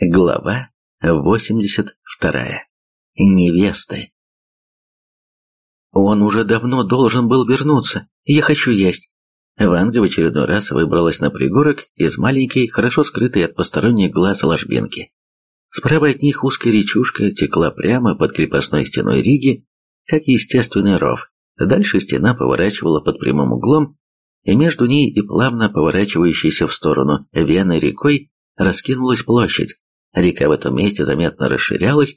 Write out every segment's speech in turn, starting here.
Глава 82. Невесты. Он уже давно должен был вернуться. Я хочу есть. Ванга в очередной раз выбралась на пригорок из маленькой, хорошо скрытой от посторонних глаз ложбинки. Справа от них узкая речушка текла прямо под крепостной стеной Риги, как естественный ров. Дальше стена поворачивала под прямым углом, и между ней и плавно поворачивающейся в сторону Вены рекой раскинулась площадь, Река в этом месте заметно расширялась,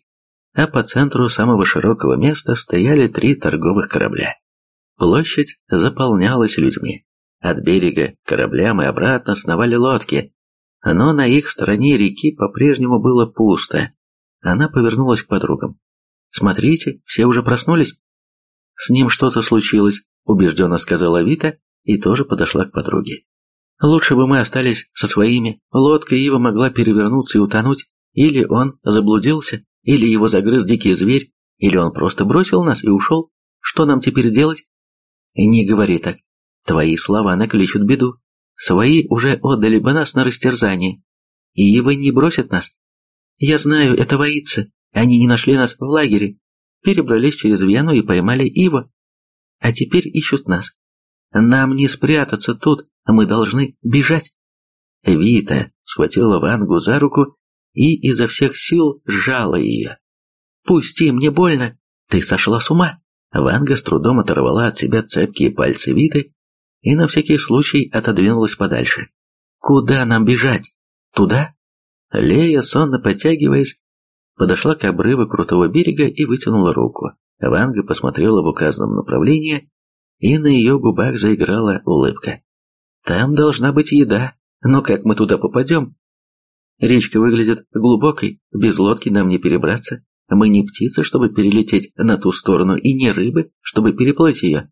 а по центру самого широкого места стояли три торговых корабля. Площадь заполнялась людьми. От берега к кораблям и обратно сновали лодки, но на их стороне реки по-прежнему было пусто. Она повернулась к подругам. «Смотрите, все уже проснулись?» «С ним что-то случилось», — убежденно сказала Вита и тоже подошла к подруге. Лучше бы мы остались со своими. Лодка Ива могла перевернуться и утонуть. Или он заблудился, или его загрыз дикий зверь, или он просто бросил нас и ушел. Что нам теперь делать? Не говори так. Твои слова накличут беду. Свои уже отдали бы нас на растерзание. И Ива не бросит нас. Я знаю, это воицы. Они не нашли нас в лагере. Перебрались через Вену и поймали Ива. А теперь ищут нас. Нам не спрятаться тут, мы должны бежать. Вита схватила Вангу за руку и изо всех сил сжала ее. «Пусти, мне больно! Ты сошла с ума!» Ванга с трудом оторвала от себя цепкие пальцы Виты и на всякий случай отодвинулась подальше. «Куда нам бежать? Туда?» Лея, сонно подтягиваясь, подошла к обрыву крутого берега и вытянула руку. Ванга посмотрела в указанном направлении, и на ее губах заиграла улыбка. Там должна быть еда, но как мы туда попадем? Речка выглядит глубокой, без лодки нам не перебраться. Мы не птицы, чтобы перелететь на ту сторону, и не рыбы, чтобы переплыть ее.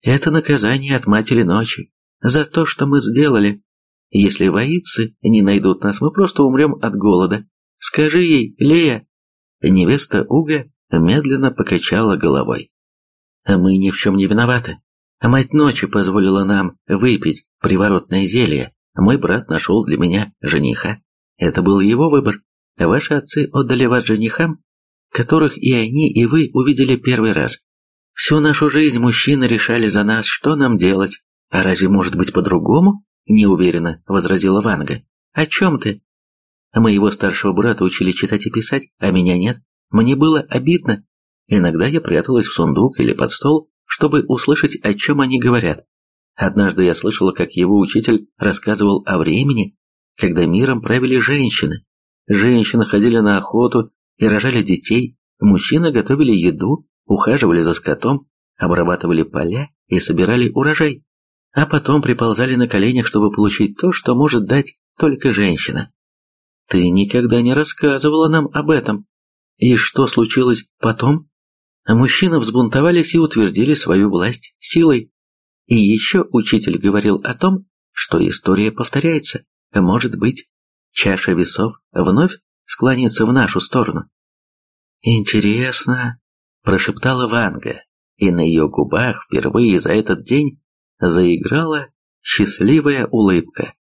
Это наказание от Матери Ночи за то, что мы сделали. Если воицы не найдут нас, мы просто умрем от голода. Скажи ей, Лея. Невеста Уга медленно покачала головой. Мы ни в чем не виноваты. Мать ночи позволила нам выпить приворотное зелье. Мой брат нашел для меня жениха. Это был его выбор. Ваши отцы отдали вас женихам, которых и они, и вы увидели первый раз. Всю нашу жизнь мужчины решали за нас, что нам делать. А разве может быть по-другому? Неуверенно возразила Ванга. О чем ты? Моего старшего брата учили читать и писать, а меня нет. Мне было обидно. Иногда я пряталась в сундук или под стол, чтобы услышать, о чем они говорят. Однажды я слышала, как его учитель рассказывал о времени, когда миром правили женщины. Женщины ходили на охоту и рожали детей, мужчины готовили еду, ухаживали за скотом, обрабатывали поля и собирали урожай, а потом приползали на коленях, чтобы получить то, что может дать только женщина. Ты никогда не рассказывала нам об этом. И что случилось потом? А мужчины взбунтовались и утвердили свою власть силой. И еще учитель говорил о том, что история повторяется. Может быть, чаша весов вновь склонится в нашу сторону. «Интересно», – прошептала Ванга, и на ее губах впервые за этот день заиграла счастливая улыбка.